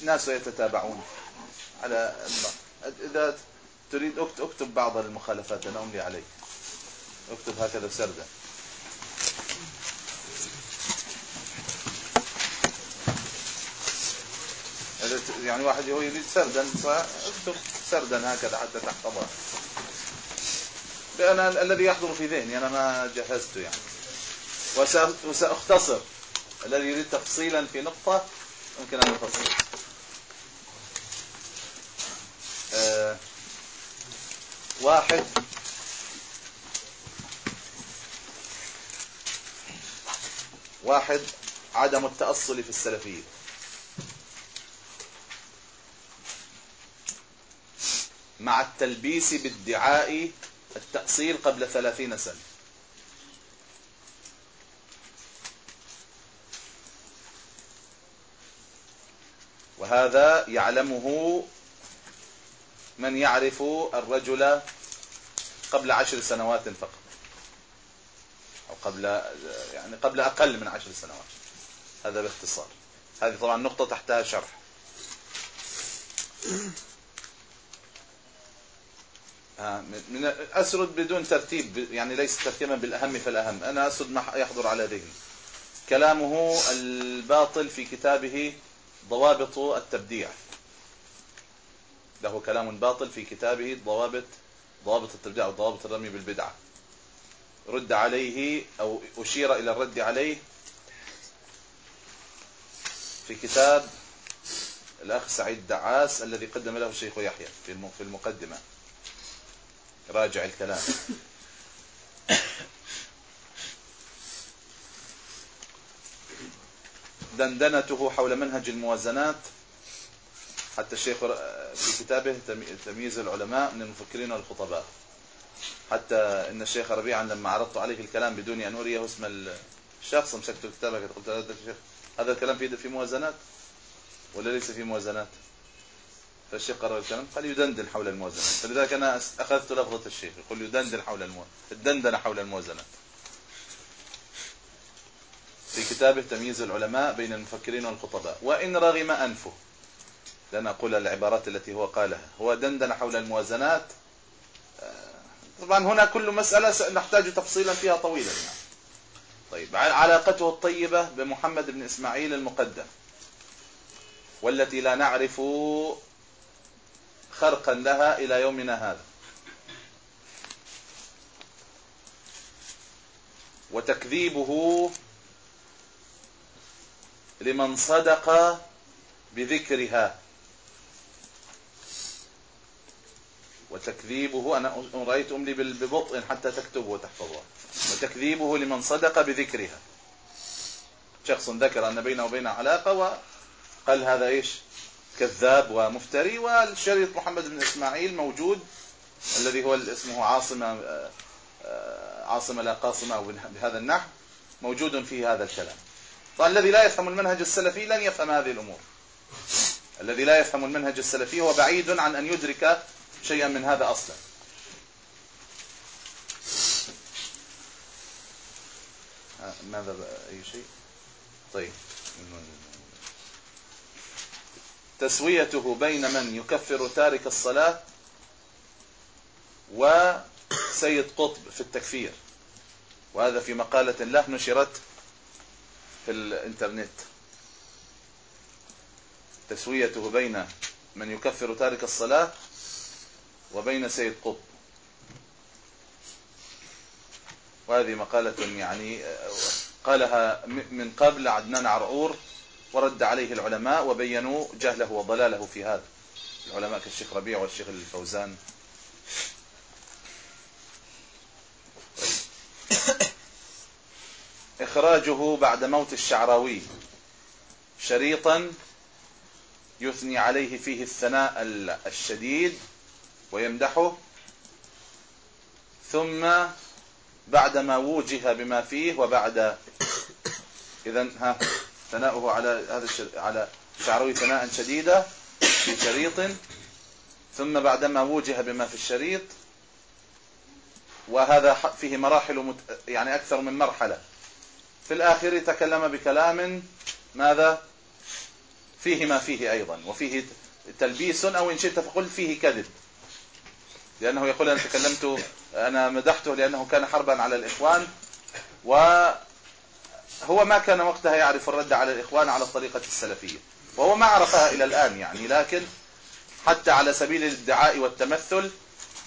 الناس يتتابعون على إذا تريد أكتب بعض المخالفات أنا أملي عليك. أكتب هكذا سردا يعني واحد هو يريد سردا اكتب سردا هكذا حتى تحفظه لأن الذي يحضر في ذهني أنا ما جهزته يعني. وسأختصر. الذي يريد تفصيلا في نقطة ممكن أن يفصل آه واحد. واحد عدم التأصل في السلفية. مع التلبيس بادعاء التأصيل قبل ثلاثين سنة. وهذا يعلمه من يعرف الرجل قبل عشر سنوات فقط. أو قبل يعني قبل أقل من عشر سنوات. هذا باختصار. هذه طبعا نقطة تحتها شرح. آه، من أسرد بدون ترتيب يعني ليس ترتيبا بالأهم فالأهم. أنا أسرد ما يحضر على ذهني. كلامه الباطل في كتابه ضوابط التبديع. له كلام باطل في كتابه ضوابط ضوابط التبديع أو ضوابط الرمي بالبدعة. رد عليه أو أشير إلى الرد عليه في كتاب الأخ سعيد دعاس الذي قدم له الشيخ يحيى في المقدمة. راجع الكلام. دندنته حول منهج الموازنات. حتى الشيخ في كتابه تمييز العلماء من المفكرين والخطباء. حتى إن الشيخ ربيعا لما عرضت عليه الكلام بدون أن أريه اسم الشخص مسكت الكتاب قلت هذا الشيخ هذا الكلام في في موازنات؟ ولا ليس في موازنات؟ فالشيخ قرر الكلام قال يدندن حول الموازنات. فلذلك أنا أخذت لفظة الشيخ يقول يدندن حول الموازنات الدندن حول الموازنات. في كتابه تمييز العلماء بين المفكرين والخطباء وإن رغم أنفه لن أقول العبارات التي هو قالها هو دندن حول الموازنات آه، طبعا هنا كل مسألة نحتاج تفصيلا فيها طويلا يعني. طيب علاقته الطيبة بمحمد بن إسماعيل المقدم والتي لا نعرف خرقا لها إلى يومنا هذا وتكذيبه لمن صدق بذكرها. وتكذيبه أنا رأيت أملي ببطء حتى تكتبه وتحفظه. وتكذيبه لمن صدق بذكرها. شخص ذكر أن بينه وبين علاقة وقال هذا إيش؟ كذاب ومفتري. والشريط محمد بن إسماعيل موجود الذي هو اسمه عاصمة آه، آه، عاصمة لا قاصمة بهذا النحو موجود في هذا الكلام. والذي لا يفهم المنهج السلفي لن يفهم هذه الأمور. الذي لا يفهم المنهج السلفي هو بعيد عن أن يدرك شيئا من هذا أصلا. آه، ماذا أي شيء؟ طيب. تسويته بين من يكفر تارك الصلاة وسيد قطب في التكفير. وهذا في مقالة له نشرت في الإنترنت. تسويته بين من يكفر تارك الصلاة وبين سيد قطب. وهذه مقالة يعني قالها من قبل عدنان عرعور ورد عليه العلماء وبينوا جهله وضلاله في هذا. العلماء كالشيخ ربيع والشيخ الفوزان. إخراجه بعد موت الشعراوي شريطا يثني عليه فيه الثناء الشديد ويمدحه ثم بعدما وجه بما فيه وبعد اذا ها ثناؤه على هذا على شعراوي ثناء شديدا في شريط ثم بعدما وجه بما في الشريط وهذا فيه مراحل. يعني أكثر من مرحلة في الآخر تكلم بكلام ماذا؟ فيه ما فيه أيضا وفيه تلبيس أو إن شئت فقل فيه كذب. لأنه يقول أنا تكلمت أنا مدحته لأنه كان حربا على الإخوان وهو ما كان وقتها يعرف الرد على الإخوان على الطريقة السلفية. وهو ما عرفها إلى الآن يعني لكن حتى على سبيل الادعاء والتمثل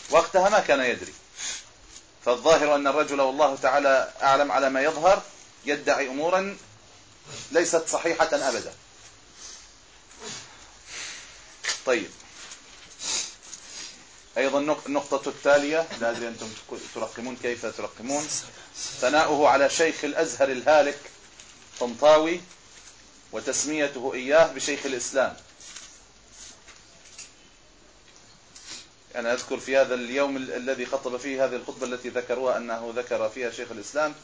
وقتها ما كان يدري. فالظاهر أن الرجل والله تعالى أعلم على ما يظهر يدعي أمورا ليست صحيحة أبدا. طيب. أيضا النقطة التالية لا أدري أنتم ترقمون كيف ترقمون ثناؤه على شيخ الأزهر الهالك طنطاوي وتسميته إياه بشيخ الإسلام. أنا أذكر في هذا اليوم الذي خطب فيه هذه الخطبة التي ذكروها أنه ذكر فيها شيخ الإسلام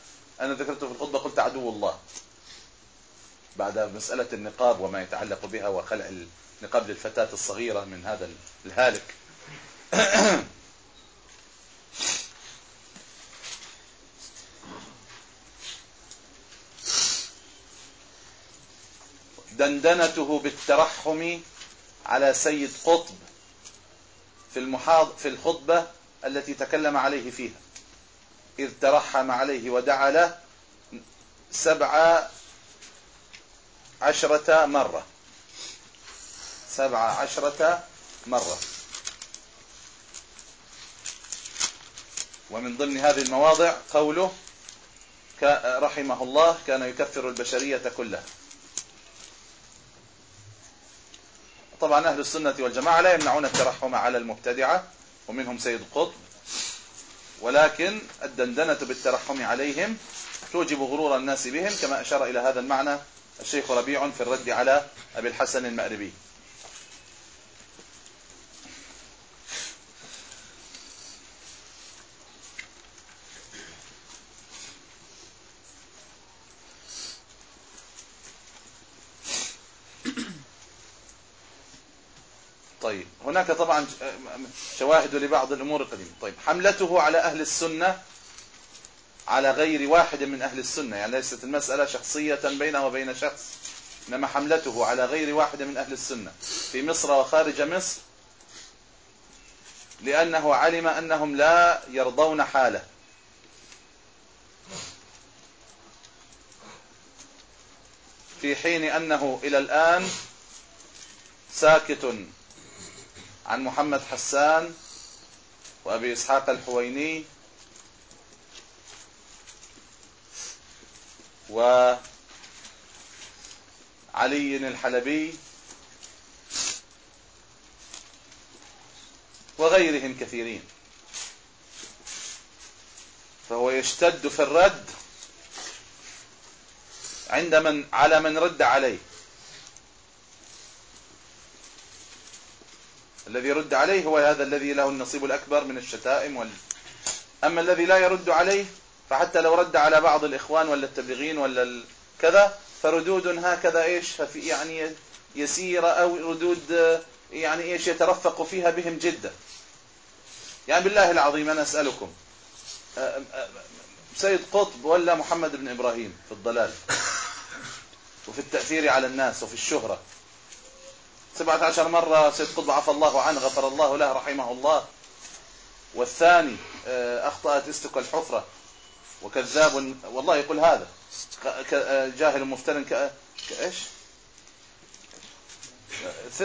أنا ذكرته في الخطبة قلت عدو الله. بعد مسألة النقاب وما يتعلق بها وخلع النقاب للفتاة الصغيرة من هذا الهالك. دندنته بالترحم على سيد قطب في المحاض في الخطبة التي تكلم عليه فيها. إذ ترحم عليه ودعا له سبع عشرة مرة. سبع عشرة مرة. ومن ضمن هذه المواضع قوله رحمه الله كان يكفر البشرية كلها. طبعا أهل السنة والجماعة لا يمنعون الترحم على المبتدعة ومنهم سيد قطب. ولكن الدندنة بالترحم عليهم توجب غرور الناس بهم كما أشار إلى هذا المعنى الشيخ ربيع في الرد على أبي الحسن المأربي طيب هناك طبعا شواهد لبعض الأمور القديمة. طيب حملته على أهل السنة على غير واحد من أهل السنة. يعني ليست المسألة شخصية بينه وبين شخص إنما حملته على غير واحد من أهل السنة. في مصر وخارج مصر لأنه علم أنهم لا يرضون حاله. في حين أنه إلى الآن ساكت. عن محمد حسان وأبي إسحاق الحويني وعلي الحلبي وغيرهم كثيرين. فهو يشتد في الرد عند من على من رد عليه. الذي يرد عليه هو هذا الذي له النصيب الأكبر من الشتائم وال... أما الذي لا يرد عليه فحتى لو رد على بعض الإخوان ولا التبليغين ولا كذا فردود هكذا إيش؟ يعني يسيرة أو ردود يعني إيش يترفق فيها بهم جدا. يعني بالله العظيم أنا أسألكم سيد قطب ولا محمد بن إبراهيم في الضلال وفي التأثير على الناس وفي الشهرة سبعة عشر مرة سيد قطب عفى الله عنه غفر الله له رحمه الله. والثاني آه، أخطأت استك الحفرة. وكذاب والله يقول هذا. آه، جاهل مفتر ك... كإيش؟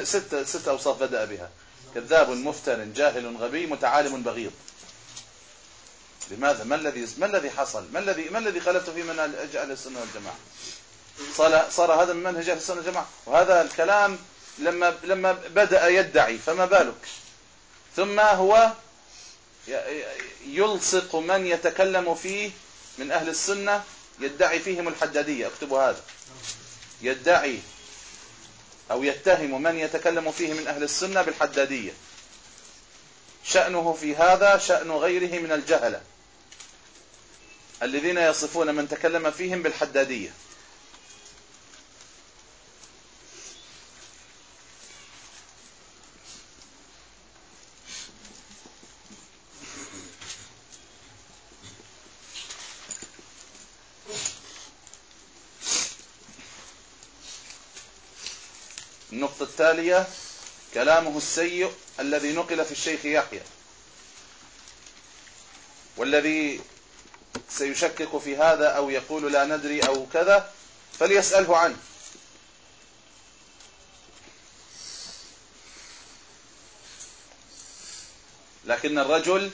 ستة ستة أوصاف بدأ بها. كذاب مفتر جاهل غبي متعالم بغيض. لماذا؟ ما الذي ما الذي حصل؟ ما الذي ما الذي خلفت في منهج أهل السنة والجماعة؟ صار صار هذا من منهج أهل السنة والجماعة؟ وهذا الكلام لما لما بدأ يدعي فما بالك؟ ثم هو يلصق من يتكلم فيه من أهل السنة يدعي فيهم الحدادية. اكتبوا هذا. يدعي أو يتهم من يتكلم فيه من أهل السنة بالحدادية. شأنه في هذا شأن غيره من الجهلة الذين يصفون من تكلم فيهم بالحدادية. النقطة التالية كلامه السيء الذي نقل في الشيخ يحيى والذي سيشكك في هذا أو يقول لا ندري أو كذا فليسأله عنه. لكن الرجل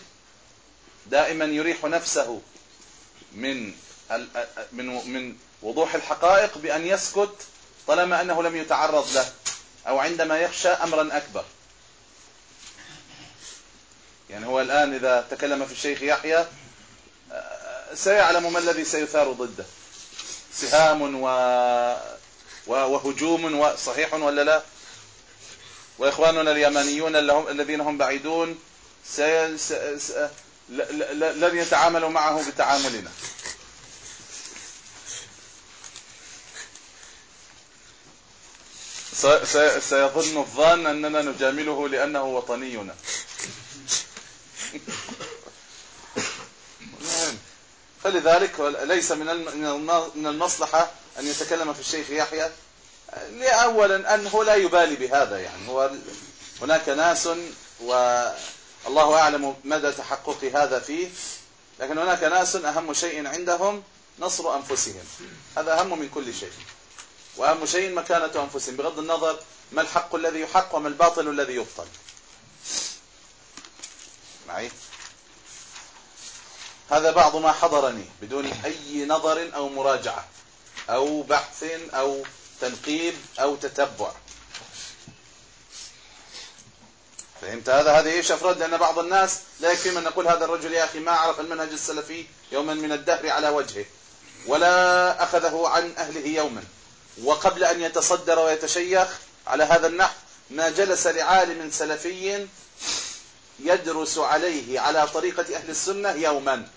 دائما يريح نفسه من من من وضوح الحقائق بأن يسكت طالما أنه لم يتعرض له. أو عندما يخشى أمرا أكبر. يعني هو الآن إذا تكلم في الشيخ يحيى سيعلم ما الذي سيثار ضده. سهام و وهجوم صحيح ولا لا؟ وإخواننا اليمانيون الذين هم بعيدون سي... س... س... ل... ل... لن يتعاملوا معه بتعاملنا. سيظن الظان أننا نجامله لأنه وطنينا. فلذلك ليس من من المصلحة أن يتكلم في الشيخ يحيى لأولا أنه لا يبالي بهذا يعني. هو هناك ناس والله أعلم مدى تحقق هذا فيه لكن هناك ناس أهم شيء عندهم نصر أنفسهم. هذا أهم من كل شيء. وأهم شيء مكانة أنفسهم. بغض النظر ما الحق الذي يحق وما الباطل الذي يبطل. معي؟ هذا بعض ما حضرني بدون أي نظر أو مراجعة أو بحث أو تنقيب أو تتبع. فهمت هذا؟ هذا إيش أفراد؟ لأن بعض الناس لا يكفي من نقول هذا الرجل يا أخي ما عرف المنهج السلفي يوما من الدهر على وجهه ولا أخذه عن أهله يوما. وقبل أن يتصدر ويتشيخ على هذا النحو ما جلس لعالم سلفي يدرس عليه على طريقة أهل السنة يوما.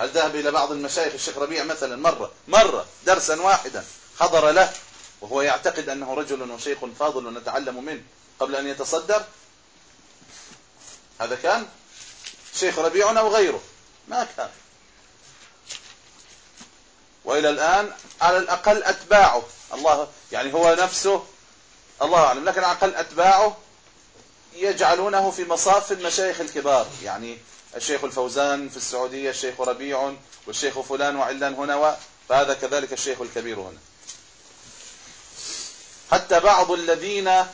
هل ذهب إلى بعض المشايخ الشيخ ربيع مثلا مرة مرة درسا واحدا حضر له وهو يعتقد أنه رجل وشيخ فاضل ونتعلم منه قبل أن يتصدر؟ هذا كان شيخ ربيع أو غيره ما كان. وإلى الآن على الأقل أتباعه. الله يعني هو نفسه الله أعلم. لكن على الأقل أتباعه يجعلونه في مصاف المشايخ الكبار. يعني الشيخ الفوزان في السعودية الشيخ ربيع والشيخ فلان وعلان هنا فهذا كذلك الشيخ الكبير هنا. حتى بعض الذين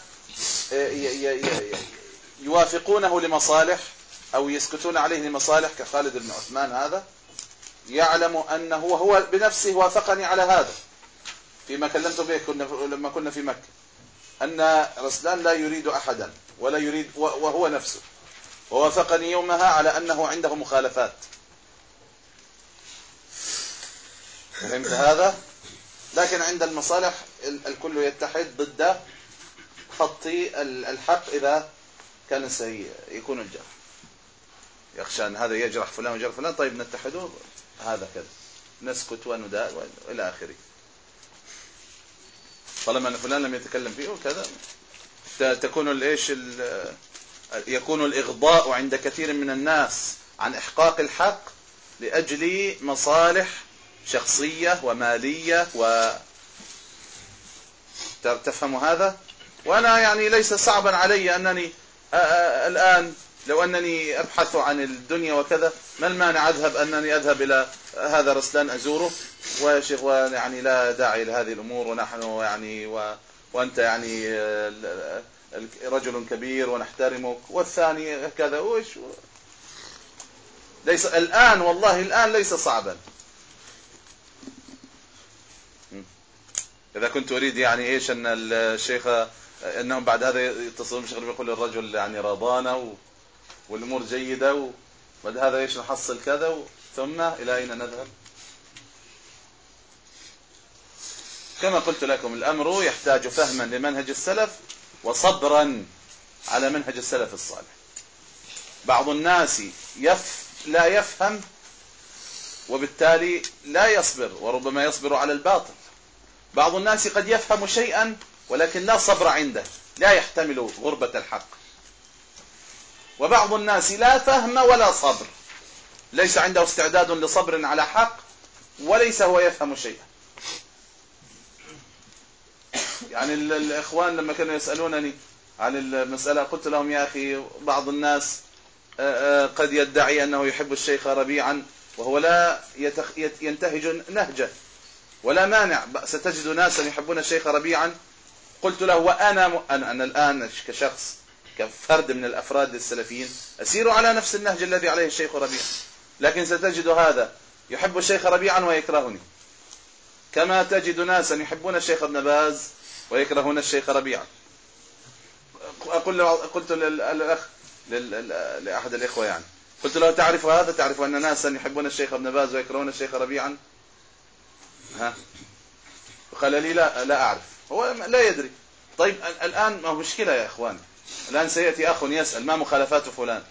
يوافقونه لمصالح أو يسكتون عليه لمصالح كخالد بن عثمان هذا يعلم أنه وهو بنفسه وافقني على هذا. فيما كلمت به كنا لما كنا في مكة. أن رسلان لا يريد أحدا ولا يريد وهو نفسه. ووافقني يومها على أنه عنده مخالفات. فهمت هذا؟ لكن عند المصالح الكل يتحد ضد خط الحق إذا كان سيكون الجرح يخشى أن هذا يجرح فلان ويجرح فلان. طيب نتحدوا هذا كذا. نسكت ونداء إلى آخره. طالما أن فلان لم يتكلم فيه وكذا. تكون الايش يكون الإغضاء عند كثير من الناس عن إحقاق الحق لأجل مصالح شخصية ومالية و تفهم هذا؟ وأنا يعني ليس صعبا علي أنني الآن لو أنني أبحث عن الدنيا وكذا ما المانع أذهب أنني أذهب إلى هذا رسلان أزوره؟ وشيخ يعني لا داعي لهذه الأمور ونحن يعني و وأنت يعني رجل كبير ونحترمك. والثاني كذا وش؟ ليس الآن والله الآن ليس صعبا. إذا كنت أريد يعني إيش أن الشيخ أنهم بعد هذا يتصلون بشيخ يقول الرجل يعني رضانا والأمور جيدة وبعد هذا إيش نحصل كذا ثم إلى أين نذهب؟ كما قلت لكم الأمر يحتاج فهما لمنهج السلف وصبرا على منهج السلف الصالح. بعض الناس يف لا يفهم وبالتالي لا يصبر وربما يصبر على الباطل. بعض الناس قد يفهم شيئا ولكن لا صبر عنده لا يحتمل غربة الحق. وبعض الناس لا فهم ولا صبر. ليس عنده استعداد لصبر على حق وليس هو يفهم شيئا. يعني الإخوان لما كانوا يسألونني عن المسألة قلت لهم يا أخي بعض الناس آه، آه، قد يدعي أنه يحب الشيخ ربيعا وهو لا ينتهج نهجة ولا مانع. ستجد ناسا يحبون الشيخ ربيعا. قلت له وأنا. أنا, أنا الآن كشخص كفرد من الأفراد السلفيين. أسير على نفس النهج الذي عليه الشيخ ربيع. لكن ستجد هذا. يحب الشيخ ربيعا ويكرهني. كما تجد ناسا يحبون الشيخ ابن باز ويكرهون الشيخ ربيعا أقول قلت للأخ لأحد الإخوة يعني. قلت له تعرف هذا؟ تعرف أن ناسا يحبون الشيخ ابن باز ويكرهون الشيخ ربيعا؟ ها؟ قال لي لا لا أعرف. هو لا يدري. طيب الآن ما مشكلة يا إخوان الآن سيأتي أخ يسأل ما مخالفات فلان؟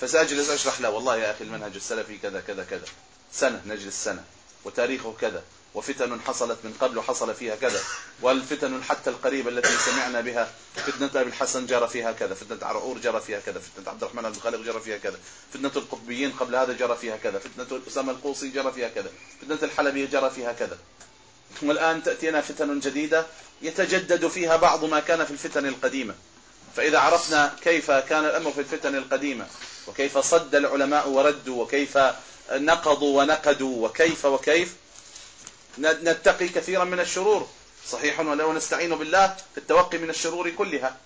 فسأجلس أشرح له والله يا أخي المنهج السلفي كذا كذا كذا. سنة نجلس سنة. وتاريخه كذا. وفتن حصلت من قبل وحصل فيها كذا. والفتن حتى القريبة التي سمعنا بها فتنة أبي الحسن جرى فيها كذا. فتنة عرعور جرى فيها كذا. فتنة عبد الرحمن بن الخالق جرى فيها كذا. فتنة القطبيين قبل هذا جرى فيها كذا. فتنة أسامة القوصي جرى فيها كذا. فتنة الحلبية جرى فيها كذا. والآن تأتينا فتن جديدة يتجدد فيها بعض ما كان في الفتن القديمة. فإذا عرفنا كيف كان الأمر في الفتن القديمة وكيف صد العلماء وردوا وكيف نقضوا ونقدوا وكيف وكيف نتقي كثيرا من الشرور. صحيح ولو نستعين بالله في التوقي من الشرور كلها.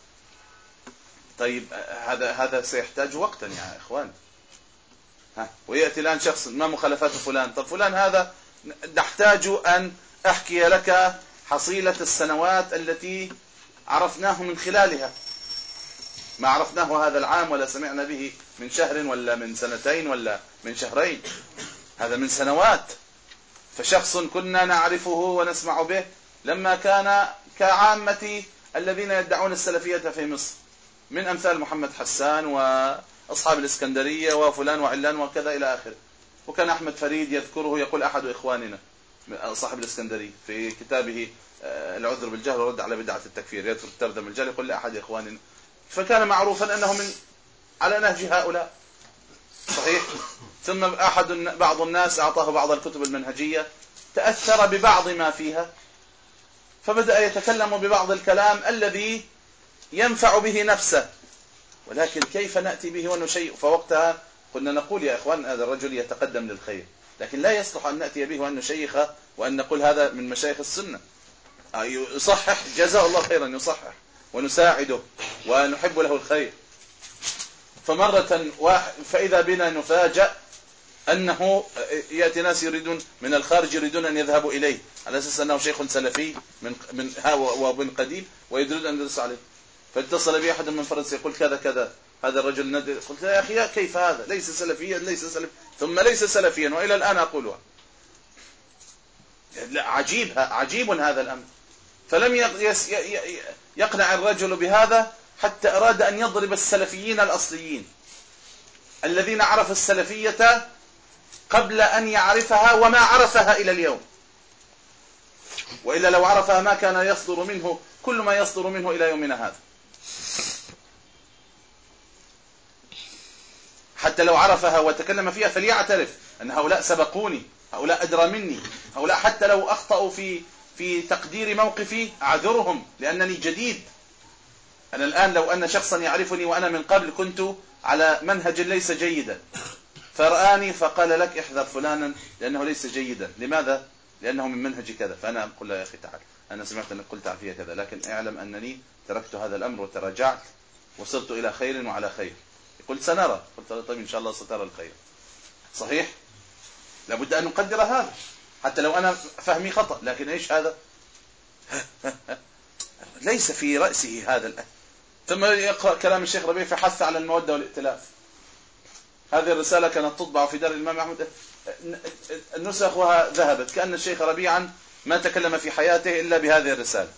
طيب هذا هذا سيحتاج وقتا يا إخوان. ها ويأتي الآن شخص ما مخالفات فلان؟ طب فلان هذا نحتاج أن أحكي لك حصيلة السنوات التي عرفناه من خلالها. ما عرفناه هذا العام ولا سمعنا به من شهر ولا من سنتين ولا من شهرين. هذا من سنوات. فشخص كنا نعرفه ونسمع به لما كان كعامة الذين يدعون السلفية في مصر. من أمثال محمد حسان وأصحاب الإسكندرية وفلان وعلان وكذا إلى آخره. وكان أحمد فريد يذكره يقول أحد إخواننا صاحب الإسكندرية في كتابه آه، العذر بالجهل ورد على بدعة التكفير. يذكر التردم الجهل يقول لأحد إخواننا فكان معروفا أنه من على نهج هؤلاء. صحيح؟ ثم أحد بعض الناس أعطاه بعض الكتب المنهجية تأثر ببعض ما فيها فبدأ يتكلم ببعض الكلام الذي ينفع به نفسه. ولكن كيف نأتي به ونشيء؟ فوقتها كنا نقول يا إخوان هذا الرجل يتقدم للخير. لكن لا يصلح أن نأتي به وأن نشيخ وأن نقول هذا من مشايخ السنة. يصحح؟ جزاه الله خيرا يصحح ونساعده. ونحب له الخير. فمرة واحد فإذا بنا نفاجأ أنه يأتي ناس يريدون من الخارج يريدون أن يذهبوا إليه. على أساس أنه شيخ سلفي من من ها وابن قديم ويريدون أن يدرس عليه. فاتصل بي أحد من فرنسا يقول كذا كذا. هذا الرجل ندر قلت يا أخي كيف هذا؟ ليس سلفيا ليس سلفيا. ثم ليس سلفيا وإلى الآن أقولها. لا عجيب عجيب هذا الأمر. فلم يقنع الرجل بهذا حتى أراد أن يضرب السلفيين الأصليين الذين عرفوا السلفية قبل أن يعرفها وما عرفها إلى اليوم. وإلا لو عرفها ما كان يصدر منه كل ما يصدر منه إلى يومنا هذا. حتى لو عرفها وتكلم فيها فليعترف أن هؤلاء سبقوني هؤلاء أدرى مني هؤلاء حتى لو أخطأوا في في تقدير موقفي أعذرهم لأنني جديد. أنا الآن لو أن شخصا يعرفني وأنا من قبل كنت على منهج ليس جيدا. فرآني فقال لك احذر فلانا لأنه ليس جيدا. لماذا؟ لأنه من منهج كذا. فأنا أقول له يا أخي تعال. أنا سمعت أنك قلت فيها كذا. لكن اعلم أنني تركت هذا الأمر وتراجعت وصرت إلى خير وعلى خير. يقول سنرى. قلت له طيب إن شاء الله سترى الخير. صحيح؟ لابد أن نقدر هذا. حتى لو أنا فهمي خطأ. لكن إيش هذا؟ ليس في رأسه هذا ثم يقرأ كلام الشيخ ربيع في حث على المودة والائتلاف. هذه الرسالة كانت تطبع في دار الإمام أحمد. نسخها ذهبت. كأن الشيخ ربيعا ما تكلم في حياته إلا بهذه الرسالة.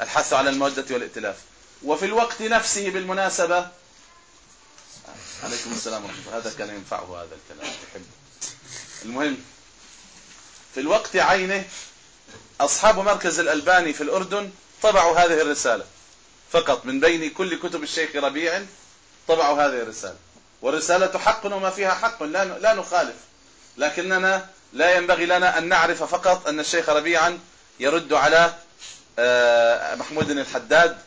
الحث على المودة والائتلاف. وفي الوقت نفسه بالمناسبة عليكم السلام ورحمة الله. هذا كان ينفعه هذا الكلام. يحب. المهم في الوقت عينه أصحاب مركز الألباني في الأردن طبعوا هذه الرسالة. فقط من بين كل كتب الشيخ ربيع طبعوا هذه الرسالة. والرسالة حق وما فيها حق لا لا نخالف. لكننا لا ينبغي لنا أن نعرف فقط أن الشيخ ربيعا يرد على آه، محمود الحداد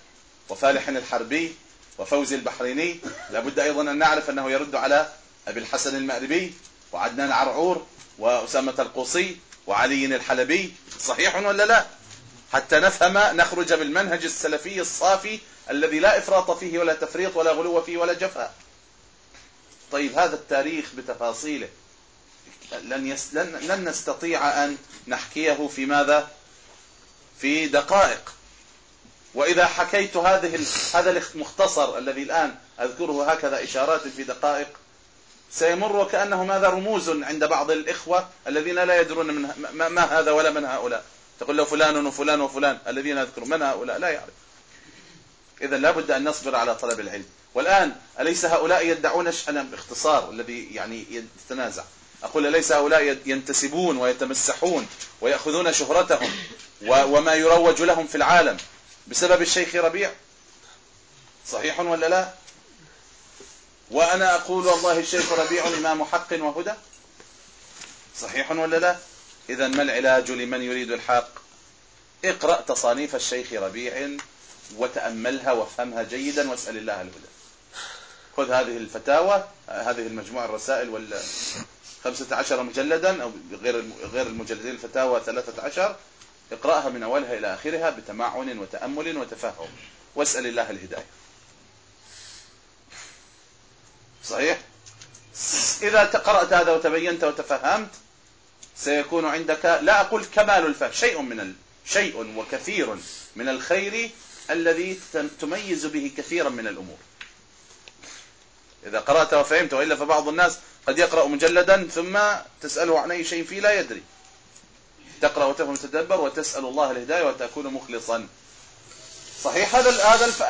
وفالح الحربي وفوزي البحريني. لابد أيضا أن نعرف أنه يرد على أبي الحسن المأربي وعدنان عرعور وأسامة القوصي وعلي الحلبي. صحيح ولا لا؟ حتى نفهم نخرج بالمنهج السلفي الصافي الذي لا إفراط فيه ولا تفريط ولا غلو فيه ولا جفاء. طيب هذا التاريخ بتفاصيله. لن, يس... لن... لن نستطيع أن نحكيه في ماذا؟ في دقائق. وإذا حكيت هذه. هذا المختصر الذي الآن أذكره هكذا إشارات في دقائق سيمر وكأنه ماذا؟ رموز عند بعض الإخوة الذين لا يدرون من ما, ما هذا ولا من هؤلاء. تقول له فلان وفلان وفلان الذين يذكرون. من هؤلاء؟ لا يعرف. إذا لابد أن نصبر على طلب العلم. والآن أليس هؤلاء يدعون أنا باختصار الذي يعني يتنازع؟ أقول أليس هؤلاء ينتسبون ويتمسحون ويأخذون شهرتهم وما يروج لهم في العالم بسبب الشيخ ربيع؟ صحيح ولا لا؟ وأنا أقول والله الشيخ ربيع إمام حق وهدى. صحيح ولا لا؟ إذا ما العلاج لمن يريد الحق؟ اقرأ تصانيف الشيخ ربيع وتأملها وافهمها جيدا واسأل الله الهدى. خذ هذه الفتاوى هذه المجموعة الرسائل وال 15 مجلدا أو غير غير المجلدين الفتاوى 13 اقرأها من أولها إلى آخرها بتمعن وتأمل وتفهم. واسأل الله الهداية. صحيح؟ إذا قرأت هذا وتبينت وتفهمت سيكون عندك لا أقول كمال الفهم شيء من ال... شيء وكثير من الخير الذي تميز به كثيرا من الأمور. إذا قرأت وفهمت وإلا فبعض الناس قد يقرأ مجلدا ثم تسأله عن أي شيء فيه لا يدري. تقرأ وتفهم وتدبر وتسأل الله الهداية وتكون مخلصا. صحيح هذا هذا الف...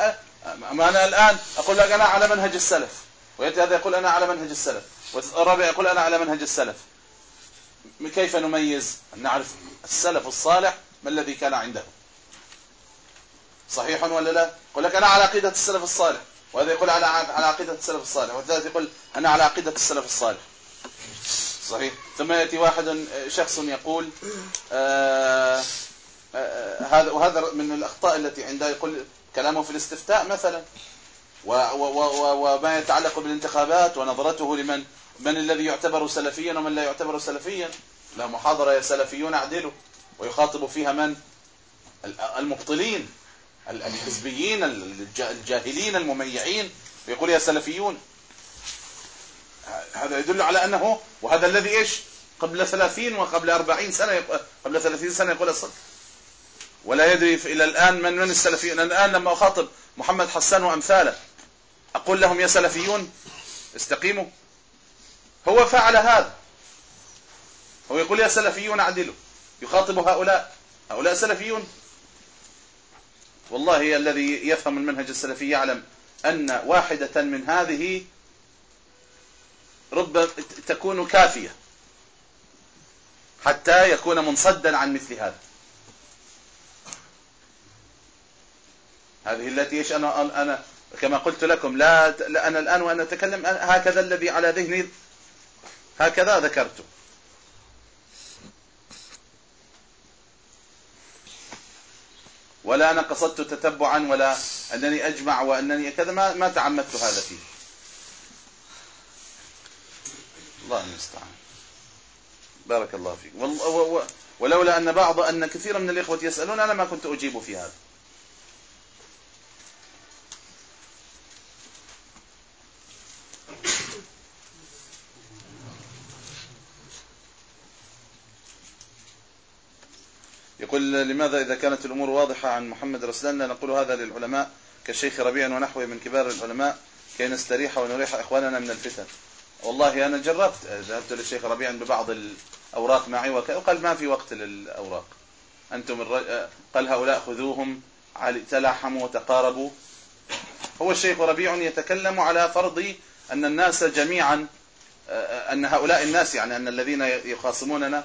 أنا الآن أقول لك أنا على منهج السلف. ويأتي هذا يقول أنا على منهج السلف. والرابع يقول أنا على منهج السلف. كيف نميز؟ نعرف السلف الصالح ما الذي كان عنده. صحيح ولا لا؟ يقول لك أنا على عقيدة السلف الصالح. وهذا يقول على على عقيدة السلف الصالح. والثالث يقول أنا على عقيدة السلف الصالح. صحيح. ثم يأتي واحد شخص يقول آه آه هذا وهذا من الأخطاء التي عنده. يقول كلامه في الاستفتاء مثلا. وما يتعلق بالانتخابات ونظرته لمن من الذي يعتبر سلفيا ومن لا يعتبر سلفيا. لا محاضرة يا سلفيون أعدلوا. ويخاطب فيها من؟ المبطلين الحزبيين الجاهلين المميعين. ويقول يا سلفيون هذا يدل على أنه وهذا الذي إيش؟ قبل ثلاثين وقبل أربعين سنة قبل ثلاثين سنة يقول الصدق ولا يدري إلى الآن من من السلفيون. الآن لما أخاطب محمد حسان وأمثاله أقول لهم يا سلفيون استقيموا. هو فعل هذا. هو يقول يا سلفيون عدلوا يخاطب هؤلاء. هؤلاء سلفيون. والله الذي يفهم المنهج السلفي يعلم أن واحدة من هذه رب تكون كافية حتى يكون منصدا عن مثل هذا. هذه التي إيش أنا أنا كما قلت لكم لا, أنا الآن وأنا أتكلم هكذا الذي على ذهني هكذا ذكرته. ولا أنا قصدت تتبعا ولا أنني أجمع وأنني كذا ما, ما تعمدت هذا فيه. الله المستعان. بارك الله فيك. ولولا أن بعض أن كثيرا من الإخوة يسألون أنا ما كنت أجيب في هذا يقول لماذا إذا كانت الأمور واضحة عن محمد رسول الله؟ نقول هذا للعلماء كالشيخ ربيع ونحوه من كبار العلماء كي نستريح ونريح إخواننا من الفتن. والله أنا جربت ذهبت للشيخ ربيع ببعض الأوراق معي وقال ما في وقت للأوراق. أنتم. قال هؤلاء خذوهم تلاحموا وتقاربوا. هو الشيخ ربيع يتكلم على فرض أن الناس جميعا أن هؤلاء الناس يعني أن الذين يخاصموننا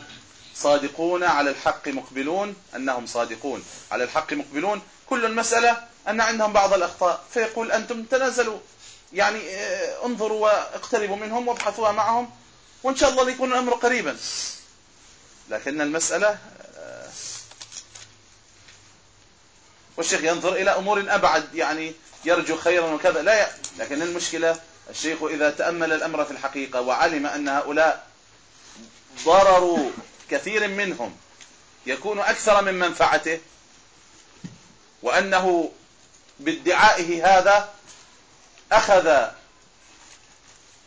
صادقون على الحق مقبلون أنهم صادقون. على الحق مقبلون. كل المسألة أن عندهم بعض الأخطاء. فيقول أنتم تنازلوا. يعني آه، انظروا واقتربوا منهم وابحثوها معهم وإن شاء الله يكون الأمر قريبا. لكن المسألة آه، والشيخ ينظر إلى أمور أبعد. يعني يرجو خيرا وكذا. لا ي... لكن المشكلة الشيخ إذا تأمل الأمر في الحقيقة وعلم أن هؤلاء ضرر كثير منهم يكون أكثر من منفعته وأنه بادعائه هذا أخذ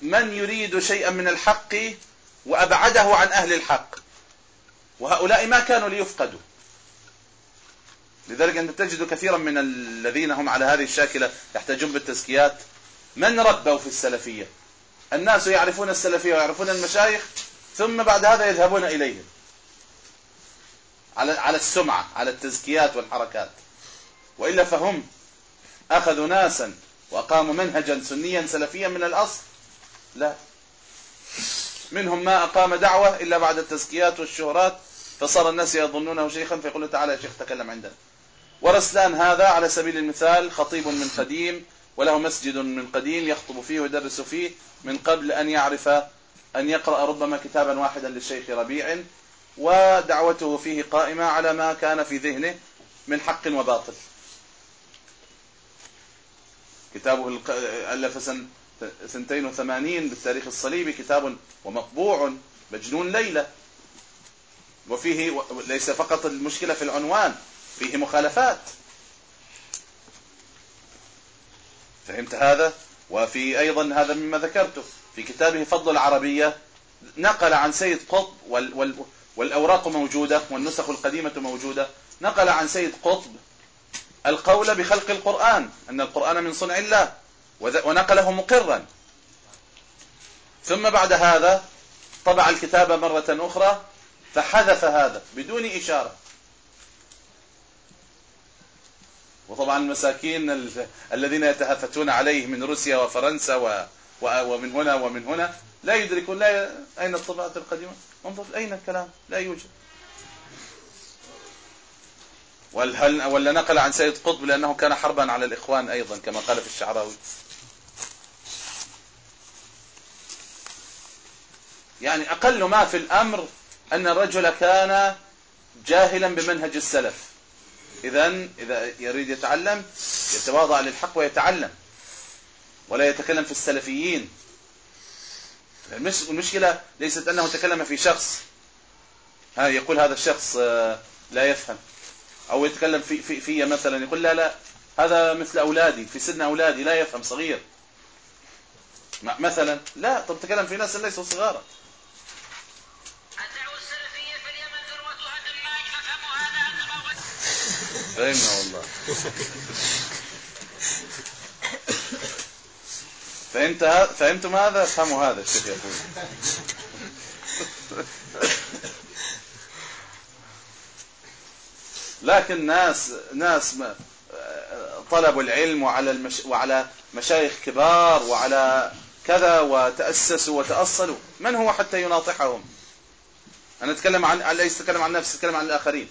من يريد شيئا من الحق وأبعده عن أهل الحق وهؤلاء ما كانوا ليفقدوا. لذلك أنت تجد كثيرا من الذين هم على هذه الشاكلة يحتاجون بالتزكيات. من ربوا في السلفية؟ الناس يعرفون السلفية ويعرفون المشايخ ثم بعد هذا يذهبون إليهم. على على السمعة على التزكيات والحركات. وإلا فهم أخذوا ناسا وأقاموا منهجا سنيا سلفيا من الأصل. لا. منهم ما أقام دعوة إلا بعد التزكيات والشهرات فصار الناس يظنونه شيخا فيقول تعالى يا شيخ تكلم عندنا. ورسلان هذا على سبيل المثال خطيب من قديم وله مسجد من قديم يخطب فيه ويدرس فيه من قبل أن يعرف أن يقرأ ربما كتابا واحدا للشيخ ربيع ودعوته فيه قائمة على ما كان في ذهنه من حق وباطل. كتابه ألف سنة 82 بالتاريخ الصليبي كتاب ومطبوع مجنون ليلة. وفيه ليس فقط المشكلة في العنوان فيه مخالفات. فهمت هذا؟ وفي أيضا هذا مما ذكرته في كتابه فضل العربية نقل عن سيد قطب وال وال والأوراق موجودة والنسخ القديمة موجودة نقل عن سيد قطب القول بخلق القرآن أن القرآن من صنع الله ونقله مقرا. ثم بعد هذا طبع الكتاب مرة أخرى فحذف هذا بدون إشارة. وطبعا المساكين الذين يتهافتون عليه من روسيا وفرنسا و... ومن هنا ومن هنا لا يدركون لا أين الطبعة القديمة؟ انظر أين الكلام؟ لا يوجد. والهل ولا نقل عن سيد قطب لأنه كان حربا على الإخوان أيضا كما قال في الشعراوي. يعني أقل ما في الأمر أن الرجل كان جاهلا بمنهج السلف. إذا إذا يريد يتعلم يتواضع للحق ويتعلم ولا يتكلم في السلفيين. المشكلة ليست أنه تكلم في شخص. ها يقول هذا الشخص آه، لا يفهم. أو يتكلم في في في مثلا يقول لا لا هذا مثل أولادي في سن أولادي لا يفهم صغير. مثلا لا طب تكلم في ناس ليسوا صغارا. فهمنا والله. فهمت فهمتم هذا افهموا هذا الشيخ يقول. لكن ناس ناس طلبوا العلم وعلى المش وعلى مشايخ كبار وعلى كذا وتأسسوا وتأصلوا. من هو حتى يناطحهم؟ أنا أتكلم عن ليس أتكلم عن نفسي أتكلم عن الآخرين.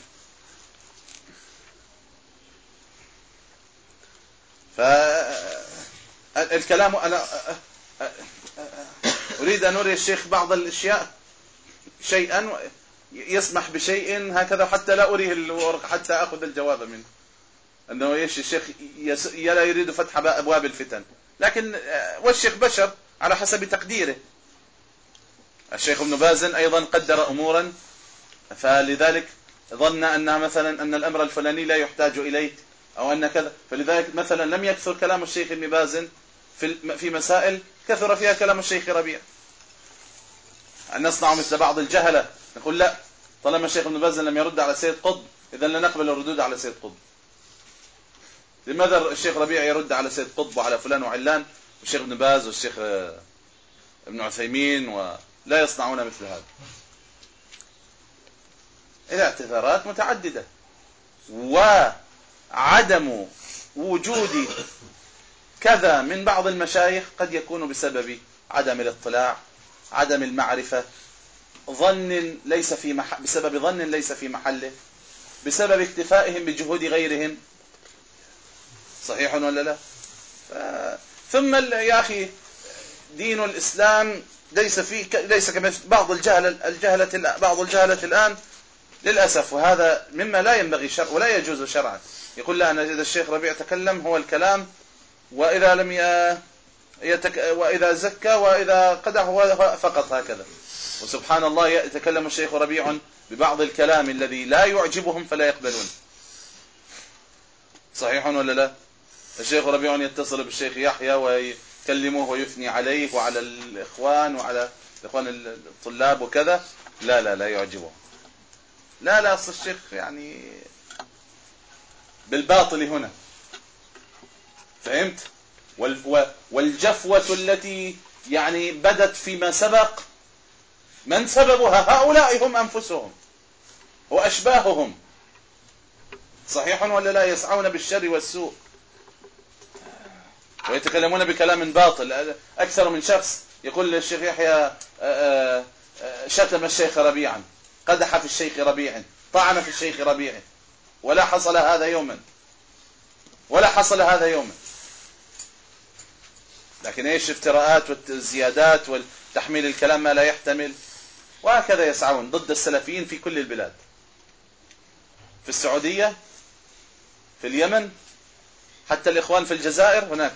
فالكلام أنا أريد أن أري الشيخ بعض الأشياء شيئا يسمح بشيء هكذا حتى لا أريه الورق حتى أخذ الجواب منه. أنه إيش الشيخ لا يريد فتح أبواب الفتن. لكن والشيخ بشر على حسب تقديره. الشيخ ابن باز أيضا قدر أمورا فلذلك ظن أن مثلا أن الأمر الفلاني لا يحتاج إليه. أو أن كذا. فلذلك مثلا لم يكثر كلام الشيخ ابن باز في في مسائل كثر فيها كلام الشيخ ربيع. أن نصنع مثل بعض الجهلة؟ نقول لا. طالما الشيخ ابن باز لم يرد على سيد قطب إذا لا نقبل الردود على سيد قطب. لماذا الشيخ ربيع يرد على سيد قطب وعلى فلان وعلان؟ والشيخ ابن باز والشيخ ابن عثيمين ولا يصنعون مثل هذا. إلى اعتذارات متعددة. وعدم وجود كذا من بعض المشايخ قد يكون بسبب عدم الاطلاع عدم المعرفة ظن ليس في مح... بسبب ظن ليس في محله بسبب اكتفائهم بجهود غيرهم. صحيح ولا لا؟ ف... ثم يا أخي دين الإسلام ليس فيه ليس كما بعض الجهلة الجهلة بعض الجهلة الآن للأسف وهذا مما لا ينبغي شرع ولا يجوز شرعا. يقول لا أنا إذا الشيخ ربيع تكلم هو الكلام وإذا لم يتك... وإذا زكى وإذا قدح فقط هكذا. وسبحان الله يتكلم الشيخ ربيع ببعض الكلام الذي لا يعجبهم فلا يقبلون. صحيح ولا لا؟ الشيخ ربيع يتصل بالشيخ يحيى ويكلمه ويثني عليه وعلى الإخوان وعلى الإخوان الطلاب وكذا. لا لا لا يعجبهم. لا لا أصل الشيخ يعني بالباطل هنا. فهمت؟ والجفوة التي يعني بدت فيما سبق من سببها؟ هؤلاء هم أنفسهم. وأشباههم. صحيح ولا لا؟ يسعون بالشر والسوء. ويتكلمون بكلام باطل. أكثر من شخص يقول للشيخ يحيى آه، آه، آه، شتم الشيخ ربيعا. قدح في الشيخ ربيع طعن في الشيخ ربيع. ولا حصل هذا يوما. ولا حصل هذا يوما. لكن إيش افتراءات والزيادات وتحميل الكلام ما لا يحتمل؟ وهكذا يسعون ضد السلفيين في كل البلاد. في السعودية في اليمن حتى الإخوان في الجزائر هناك.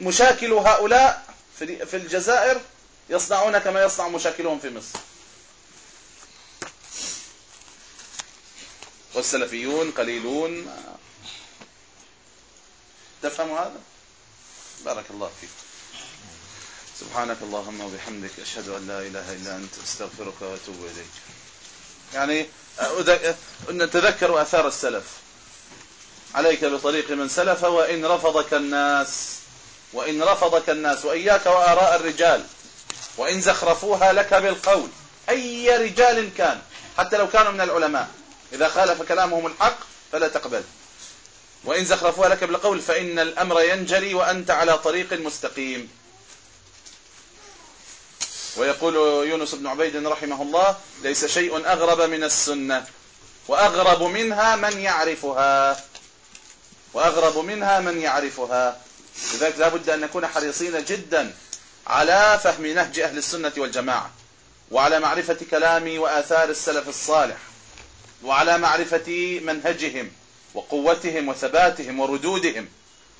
مشاكل هؤلاء في الجزائر يصنعون كما يصنع مشاكلهم في مصر. والسلفيون قليلون. تفهم هذا؟ بارك الله فيك. سبحانك اللهم وبحمدك أشهد أن لا إله إلا أنت أستغفرك وأتوب إليك. يعني نتذكر أثار السلف. عليك بطريق من سلف وإن رفضك الناس وإن رفضك الناس وإياك وآراء الرجال. وإن زخرفوها لك بالقول. أي رجال كان. حتى لو كانوا من العلماء. إذا خالف كلامهم الحق فلا تقبل. وإن زخرفوها لك بالقول فإن الأمر ينجلي وأنت على طريق مستقيم. ويقول يونس بن عبيد رحمه الله ليس شيء أغرب من السنة. وأغرب منها من يعرفها. وأغرب منها من يعرفها. لذلك لا بد أن نكون حريصين جدا على فهم نهج أهل السنة والجماعة وعلى معرفة كلام وآثار السلف الصالح وعلى معرفة منهجهم وقوتهم وثباتهم وردودهم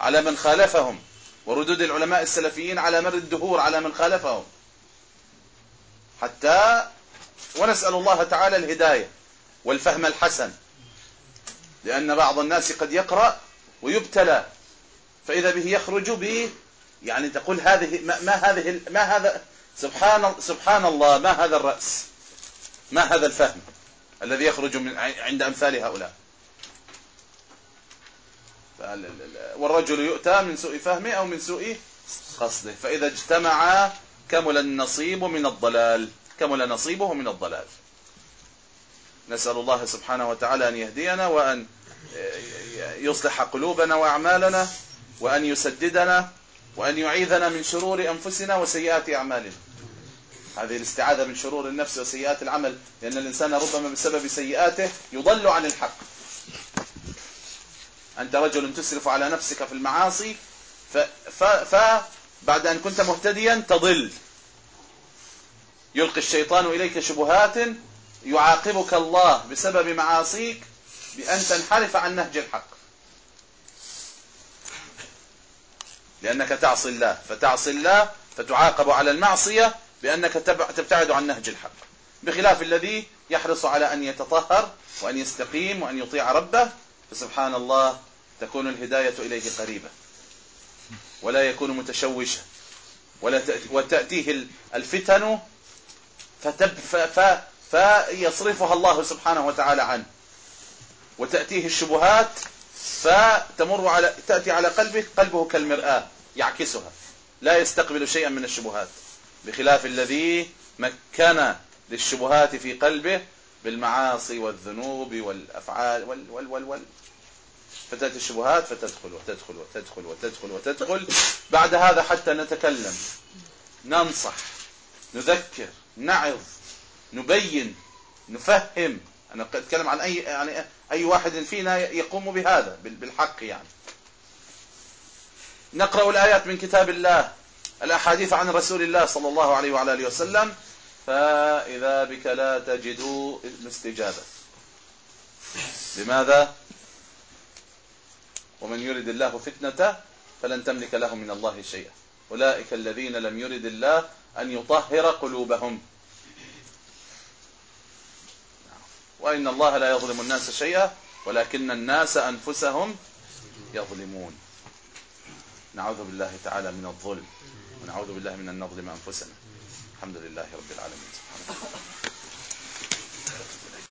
على من خالفهم وردود العلماء السلفيين على مر الدهور على من خالفهم. حتى ونسأل الله تعالى الهداية والفهم الحسن لأن بعض الناس قد يقرأ ويبتلى فإذا به يخرج ب يعني تقول هذه ما, ما هذه ما هذا سبحان سبحان الله ما هذا الرأس؟ ما هذا الفهم الذي يخرج من عند أمثال هؤلاء؟ والرجل يؤتى من سوء فهمه أو من سوء قصده فإذا اجتمعا كمل النصيب من الضلال؟ كمل نصيبه من الضلال؟ نسأل الله سبحانه وتعالى أن يهدينا وأن يصلح قلوبنا وأعمالنا وأن يسددنا وأن يعيذنا من شرور أنفسنا وسيئات أعمالنا. هذه الاستعاذة من شرور النفس وسيئات العمل لأن الإنسان ربما بسبب سيئاته يضل عن الحق. أنت رجل تسرف على نفسك في المعاصي فبعد أن كنت مهتديا تضل. يلقي الشيطان إليك شبهات يعاقبك الله بسبب معاصيك بأن تنحرف عن نهج الحق. لأنك تعصي الله. فتعصي الله فتعاقب على المعصية بأنك تبتعد عن نهج الحق. بخلاف الذي يحرص على أن يتطهر وأن يستقيم وأن يطيع ربه فسبحان الله تكون الهداية إليه قريبة. ولا يكون متشوشا ولا وتأتيه الفتن فتب فيصرفها الله سبحانه وتعالى عنه. وتأتيه الشبهات فتمر على تأتي على قلبه قلبه كالمرآة يعكسها. لا يستقبل شيئا من الشبهات. بخلاف الذي مكن للشبهات في قلبه بالمعاصي والذنوب والأفعال وال وال وال وال. فتأتي الشبهات فتدخل وتدخل وتدخل وتدخل وتدخل. بعد هذا حتى نتكلم ننصح نذكر نعظ نبين نفهم أنا أتكلم عن أي يعني أي واحد فينا يقوم بهذا بالحق يعني. نقرأ الآيات من كتاب الله الأحاديث عن رسول الله صلى الله عليه وعلى آله وسلم. فإذا بك لا تجد استجابة لماذا؟ ومن يرد الله فتنته فلن تملك له من الله شيئا. أولئك الذين لم يرد الله أن يطهر قلوبهم. وإن الله لا يظلم الناس شيئا ولكن الناس أنفسهم يظلمون. نعوذ بالله تعالى من الظلم ونعوذ بالله من أن نظلم أنفسنا. الحمد لله رب العالمين. سبحانه